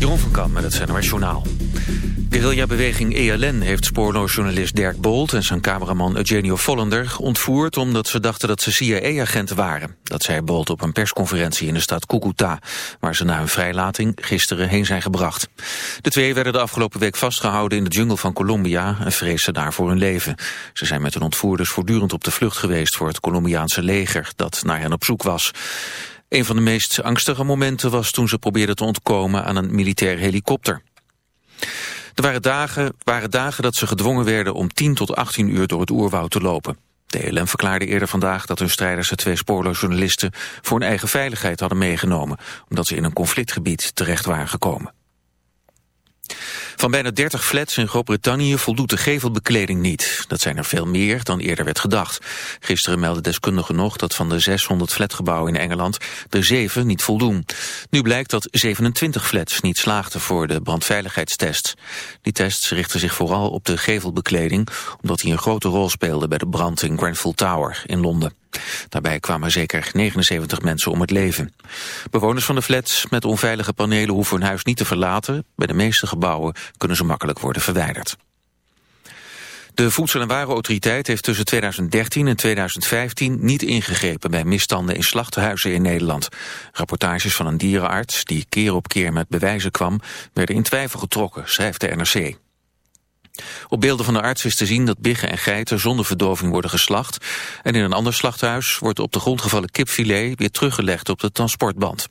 Jeroen van Kamp met het NOS Journaal. Guerrilla-beweging ELN heeft spoorloosjournalist Dirk Bolt en zijn cameraman Eugenio Vollender ontvoerd omdat ze dachten dat ze CIA-agenten waren. Dat zei Bolt op een persconferentie in de stad Cucuta, waar ze na hun vrijlating gisteren heen zijn gebracht. De twee werden de afgelopen week vastgehouden in de jungle van Colombia en vreesden daar voor hun leven. Ze zijn met hun ontvoerders voortdurend op de vlucht geweest voor het Colombiaanse leger dat naar hen op zoek was. Een van de meest angstige momenten was toen ze probeerden te ontkomen aan een militair helikopter. Er waren dagen, waren dagen dat ze gedwongen werden om 10 tot 18 uur door het oerwoud te lopen. De ELM verklaarde eerder vandaag dat hun strijders de twee spoorloos journalisten voor hun eigen veiligheid hadden meegenomen, omdat ze in een conflictgebied terecht waren gekomen. Van bijna 30 flats in Groot-Brittannië voldoet de gevelbekleding niet. Dat zijn er veel meer dan eerder werd gedacht. Gisteren meldde deskundigen nog dat van de 600 flatgebouwen in Engeland er 7 niet voldoen. Nu blijkt dat 27 flats niet slaagden voor de brandveiligheidstests. Die tests richten zich vooral op de gevelbekleding, omdat die een grote rol speelde bij de brand in Grenfell Tower in Londen. Daarbij kwamen zeker 79 mensen om het leven. Bewoners van de flats met onveilige panelen hoeven hun huis niet te verlaten. Bij de meeste gebouwen kunnen ze makkelijk worden verwijderd. De Voedsel- en Warenautoriteit heeft tussen 2013 en 2015 niet ingegrepen bij misstanden in slachthuizen in Nederland. Rapportages van een dierenarts, die keer op keer met bewijzen kwam, werden in twijfel getrokken, schrijft de NRC. Op beelden van de arts is te zien dat biggen en geiten zonder verdoving worden geslacht. En in een ander slachthuis wordt op de grond gevallen kipfilet weer teruggelegd op de transportband.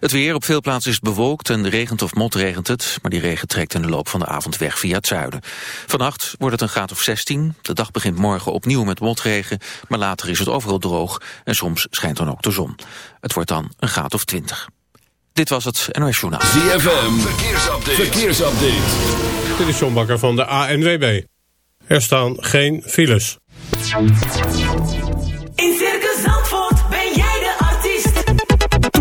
Het weer op veel plaatsen is bewolkt en regent of motregent het, maar die regen trekt in de loop van de avond weg via het zuiden. Vannacht wordt het een graad of 16. De dag begint morgen opnieuw met motregen, maar later is het overal droog en soms schijnt dan ook de zon. Het wordt dan een graad of 20. Dit was het NOS Journaal. ZFM, verkeersupdate. verkeersupdate. Dit is John Bakker van de ANWB. Er staan geen files.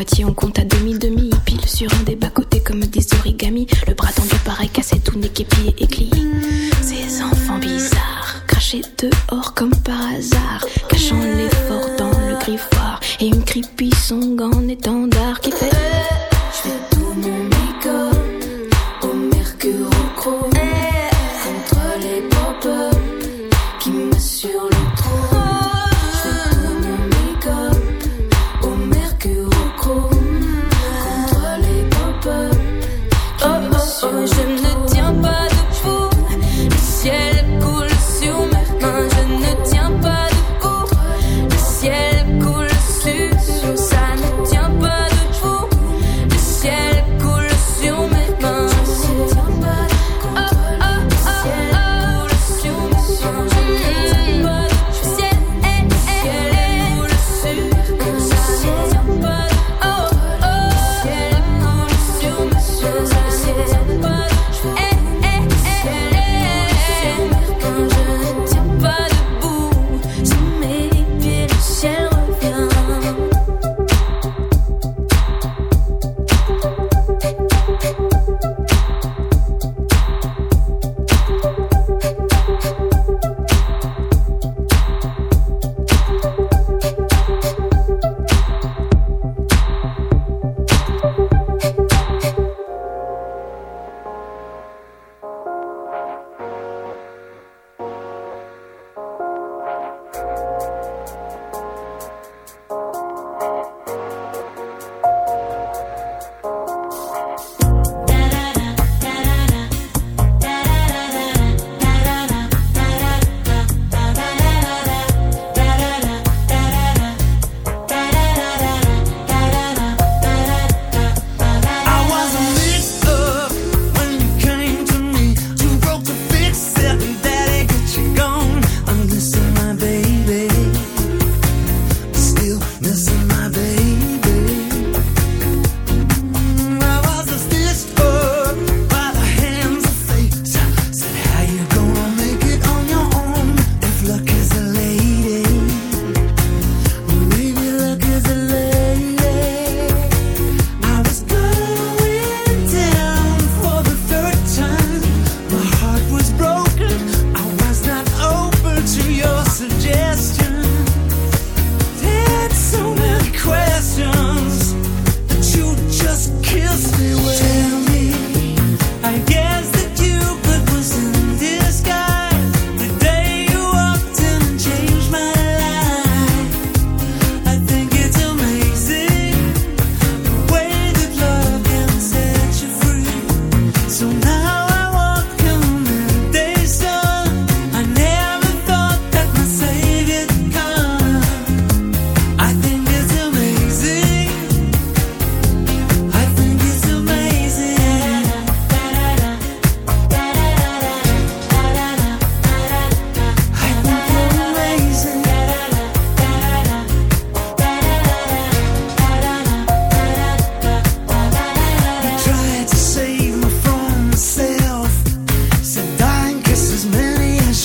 moitié, on compte à demi-demi. Pile sur un des bas-côtés comme des origamis. Le bras tendu pareil, cassé tout nez, pied et éclié. Ces enfants bizarres, crachés dehors comme par hasard.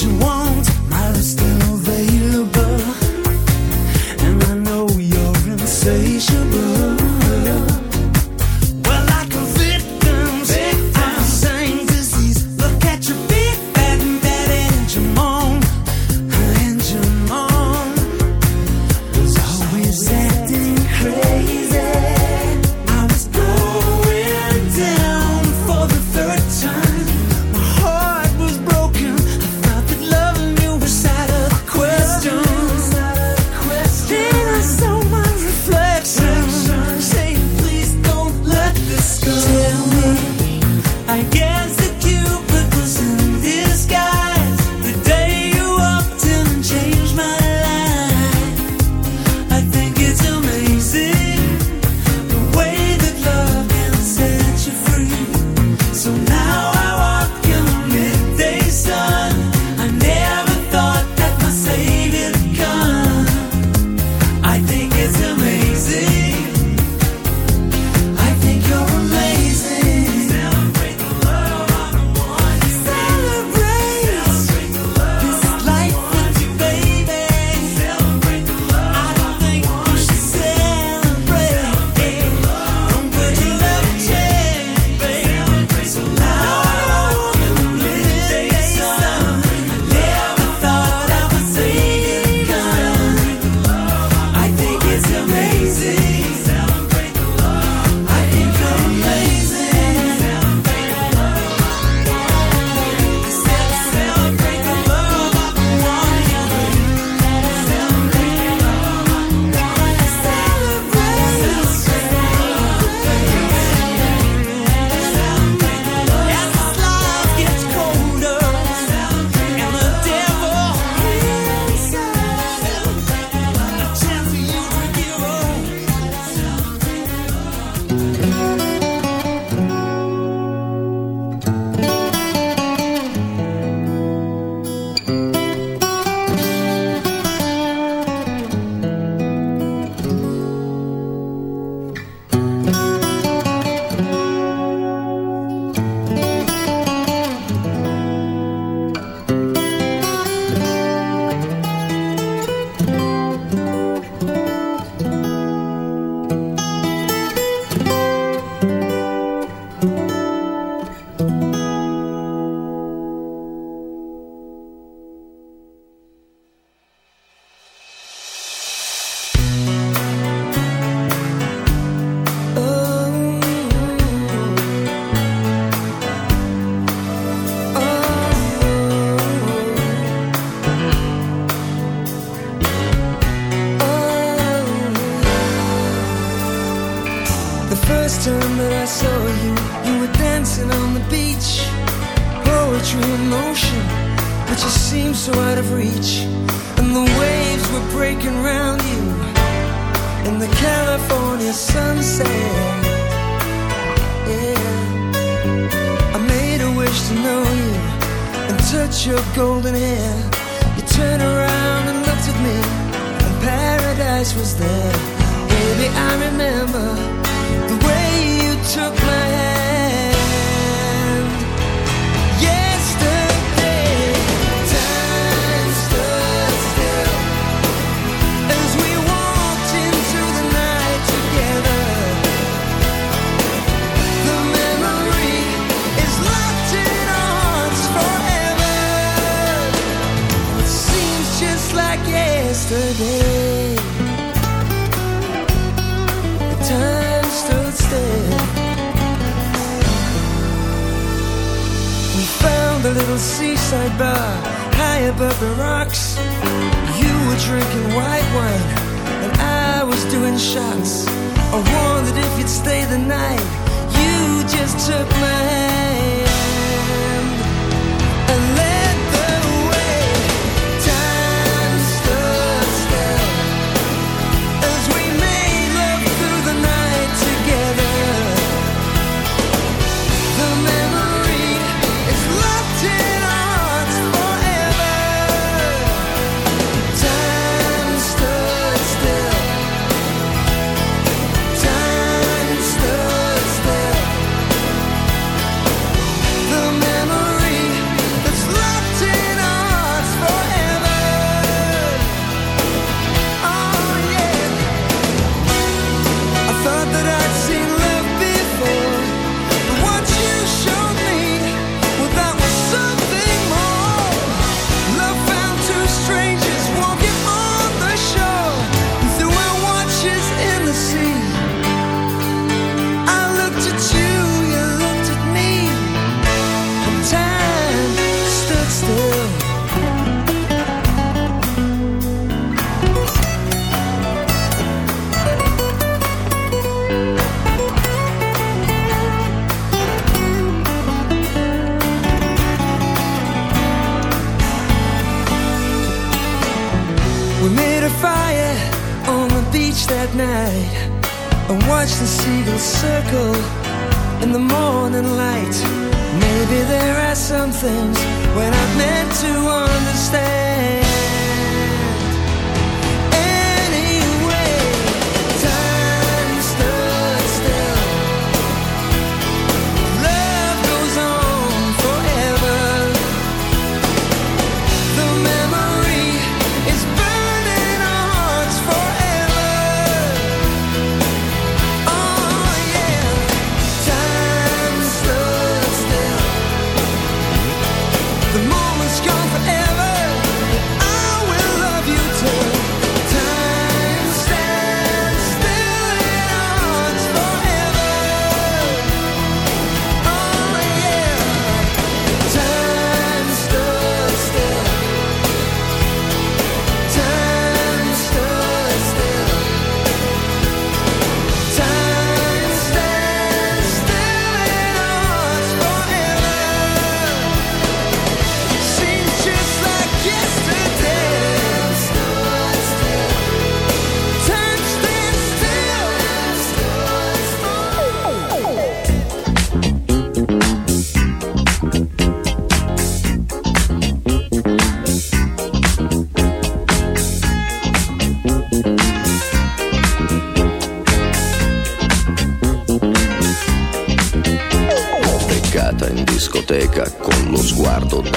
you want, my list midnight and watch the seagulls circle in the morning light. Maybe there are some things when I'm meant to understand.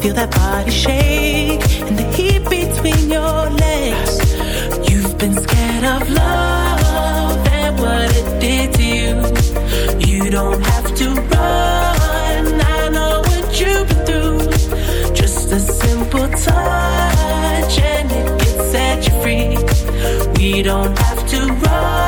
Feel that body shake and the heat between your legs. You've been scared of love and what it did to you. You don't have to run. I know what you've been through. Just a simple touch and it can set you free. We don't have to rush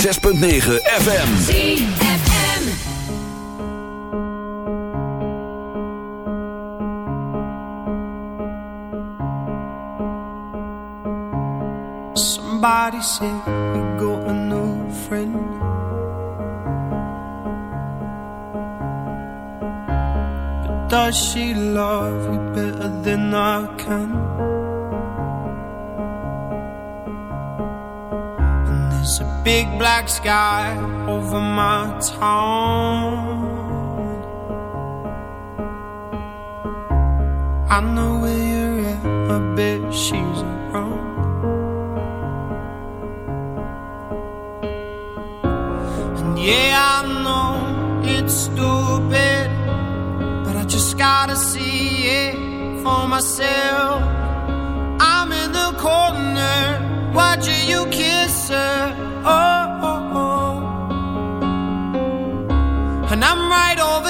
6.9 I know where you're at, I bet she's wrong And yeah, I know it's stupid But I just gotta see it for myself. I'm in the corner, watching you kiss her. Oh, oh, oh. And I'm right over